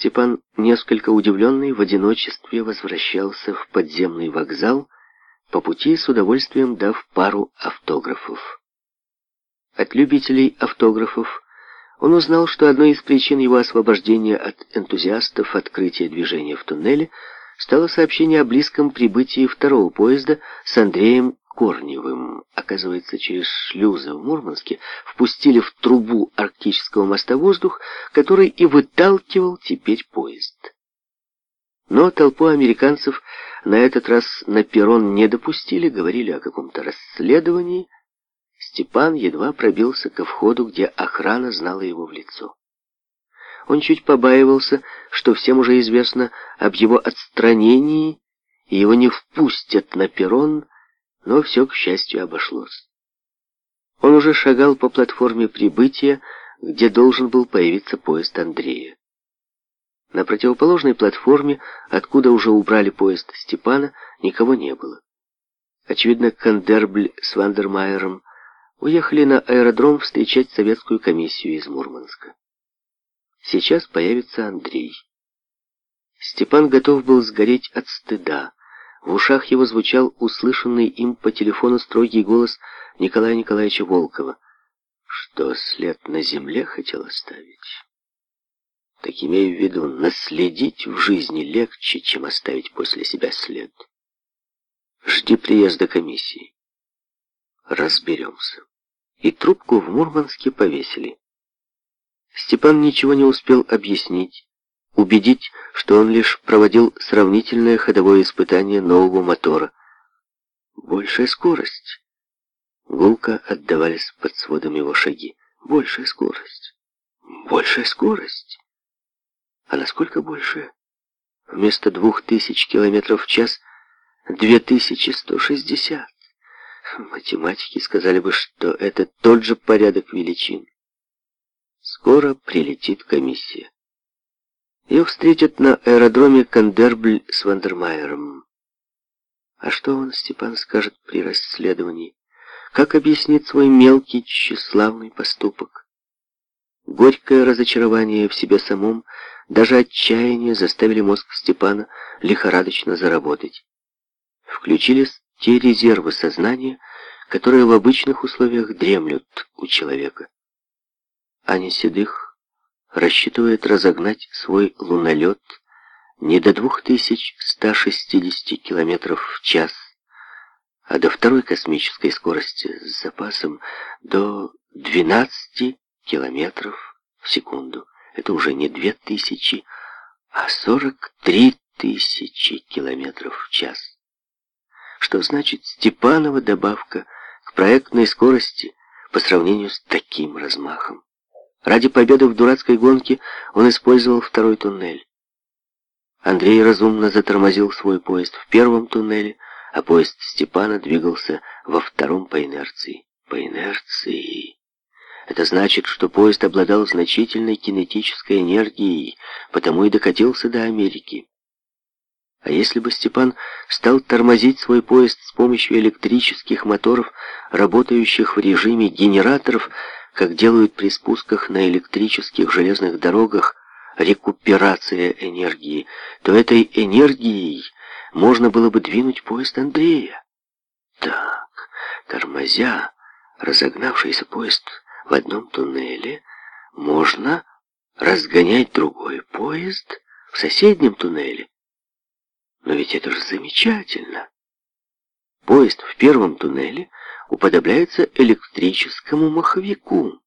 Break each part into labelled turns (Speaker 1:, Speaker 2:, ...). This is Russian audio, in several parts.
Speaker 1: Степан, несколько удивленный, в одиночестве возвращался в подземный вокзал, по пути с удовольствием дав пару автографов. От любителей автографов он узнал, что одной из причин его освобождения от энтузиастов открытия движения в туннеле стало сообщение о близком прибытии второго поезда с Андреем Корневым, оказывается, через шлюзы в Мурманске впустили в трубу арктического моста воздух, который и выталкивал теперь поезд. Но толпу американцев на этот раз на перрон не допустили, говорили о каком-то расследовании. Степан едва пробился ко входу, где охрана знала его в лицо. Он чуть побаивался, что всем уже известно об его отстранении, и его не впустят на перрон, но все, к счастью, обошлось. Он уже шагал по платформе прибытия, где должен был появиться поезд Андрея. На противоположной платформе, откуда уже убрали поезд Степана, никого не было. Очевидно, Кандербль с Вандермайером уехали на аэродром встречать советскую комиссию из Мурманска. Сейчас появится Андрей. Степан готов был сгореть от стыда. В ушах его звучал услышанный им по телефону строгий голос Николая Николаевича Волкова. Что след на земле хотел оставить? Так имею в виду, наследить в жизни легче, чем оставить после себя след. Жди приезда комиссии. Разберемся. И трубку в Мурманске повесили. Степан ничего не успел объяснить убедить, что он лишь проводил сравнительное ходовое испытание нового мотора. Большая скорость. Гулко отдавались под сводом его шаги. Большая скорость. Большая скорость. А насколько больше? Вместо двух тысяч километров в час две тысячи сто шестьдесят. Математики сказали бы, что это тот же порядок величин. Скоро прилетит комиссия. Ее встретят на аэродроме Кандербль с Вандермайером. А что он, Степан, скажет при расследовании? Как объяснит свой мелкий, тщеславный поступок? Горькое разочарование в себе самом, даже отчаяние заставили мозг Степана лихорадочно заработать. Включились те резервы сознания, которые в обычных условиях дремлют у человека. А седых рассчитывает разогнать свой лунолет не до 2160 км в час, а до второй космической скорости с запасом до 12 км в секунду. Это уже не 2000, а 43 тысячи километров в час. Что значит Степанова добавка к проектной скорости по сравнению с таким размахом? Ради победы в дурацкой гонке он использовал второй туннель. Андрей разумно затормозил свой поезд в первом туннеле, а поезд Степана двигался во втором по инерции. По инерции. Это значит, что поезд обладал значительной кинетической энергией, потому и докатился до Америки. А если бы Степан стал тормозить свой поезд с помощью электрических моторов, работающих в режиме генераторов, как делают при спусках на электрических железных дорогах, рекуперация энергии, то этой энергией можно было бы двинуть поезд Андрея. Так, тормозя разогнавшийся поезд в одном туннеле, можно разгонять другой поезд в соседнем туннеле. Но ведь это же замечательно. Поезд в первом туннеле уподобляется электрическому маховику.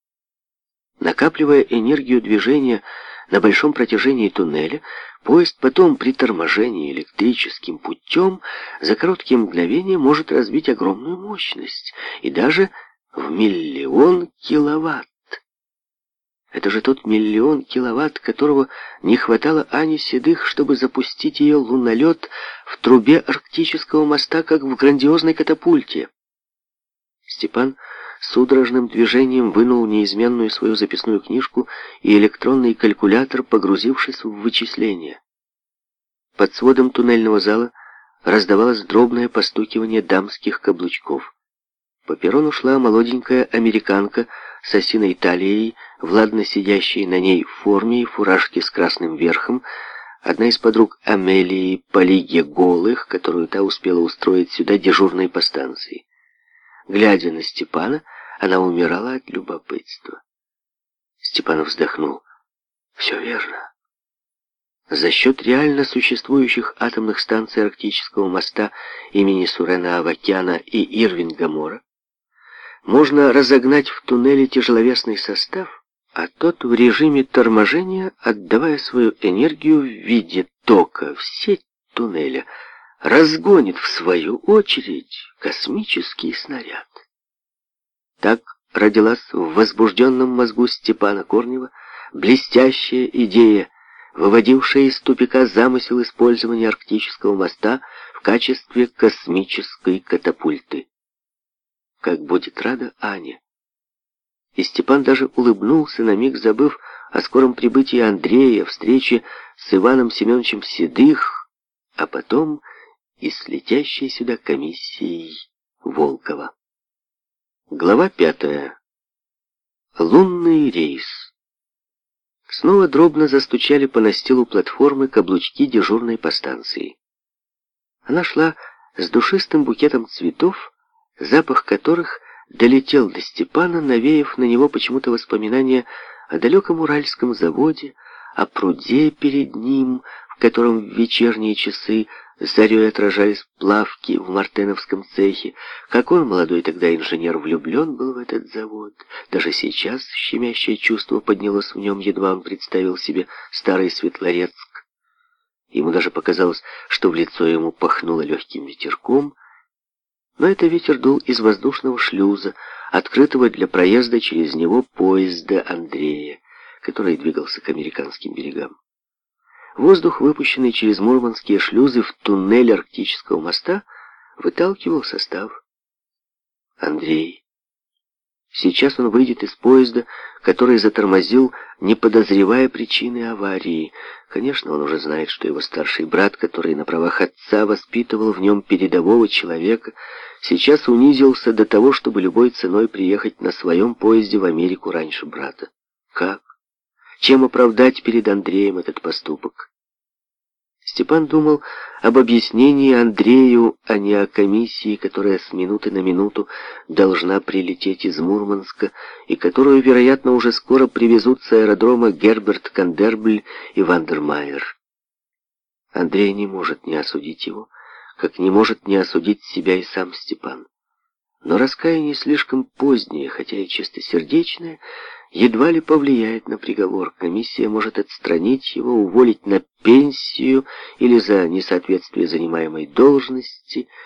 Speaker 1: Накапливая энергию движения на большом протяжении туннеля, поезд потом при торможении электрическим путем за короткие мгновения может развить огромную мощность и даже в миллион киловатт. Это же тот миллион киловатт, которого не хватало Ани Седых, чтобы запустить ее лунолет в трубе арктического моста, как в грандиозной катапульте. Степан судорожным движением вынул неизменную свою записную книжку и электронный калькулятор, погрузившись в вычисления. Под сводом туннельного зала раздавалось дробное постукивание дамских каблучков. По перрону шла молоденькая американка с осиной талией, владно сидящей на ней в форме и фуражке с красным верхом, Одна из подруг Амелии Полиге Голых, которую та успела устроить сюда дежурной по станции. Глядя на Степана, она умирала от любопытства. Степанов вздохнул. «Все верно. За счет реально существующих атомных станций Арктического моста имени Сурена Авакяна и Ирвинга Мора можно разогнать в туннеле тяжеловесный состав, а тот в режиме торможения, отдавая свою энергию в виде тока в сеть туннеля – разгонит в свою очередь космический снаряд. Так родилась в возбужденном мозгу Степана Корнева блестящая идея, выводившая из тупика замысел использования арктического моста в качестве космической катапульты. Как будет рада Аня. И Степан даже улыбнулся, на миг забыв о скором прибытии Андрея, встрече с Иваном Семеновичем Седых, а потом и с летящей сюда комиссией Волкова. Глава пятая. Лунный рейс. Снова дробно застучали по настилу платформы каблучки дежурной по станции. Она шла с душистым букетом цветов, запах которых долетел до Степана, навеяв на него почему-то воспоминания о далеком уральском заводе, о пруде перед ним, котором в вечерние часы зарей отражались плавки в мартеновском цехе. Какой молодой тогда инженер влюблен был в этот завод. Даже сейчас щемящее чувство поднялось в нем, едва он представил себе старый Светлорецк. Ему даже показалось, что в лицо ему пахнуло легким ветерком, но это ветер дул из воздушного шлюза, открытого для проезда через него поезда Андрея, который двигался к американским берегам. Воздух, выпущенный через мурманские шлюзы в туннель Арктического моста, выталкивал состав. Андрей. Сейчас он выйдет из поезда, который затормозил, не подозревая причины аварии. Конечно, он уже знает, что его старший брат, который на правах отца воспитывал в нем передового человека, сейчас унизился до того, чтобы любой ценой приехать на своем поезде в Америку раньше брата. Как? чем оправдать перед Андреем этот поступок. Степан думал об объяснении Андрею, а не о комиссии, которая с минуты на минуту должна прилететь из Мурманска и которую, вероятно, уже скоро привезут с аэродрома Герберт Кандербль и Вандермайер. Андрей не может не осудить его, как не может не осудить себя и сам Степан. Но раскаяние слишком позднее, хотя и чистосердечное, едва ли повлияет на приговор. Комиссия может отстранить его, уволить на пенсию или за несоответствие занимаемой должности –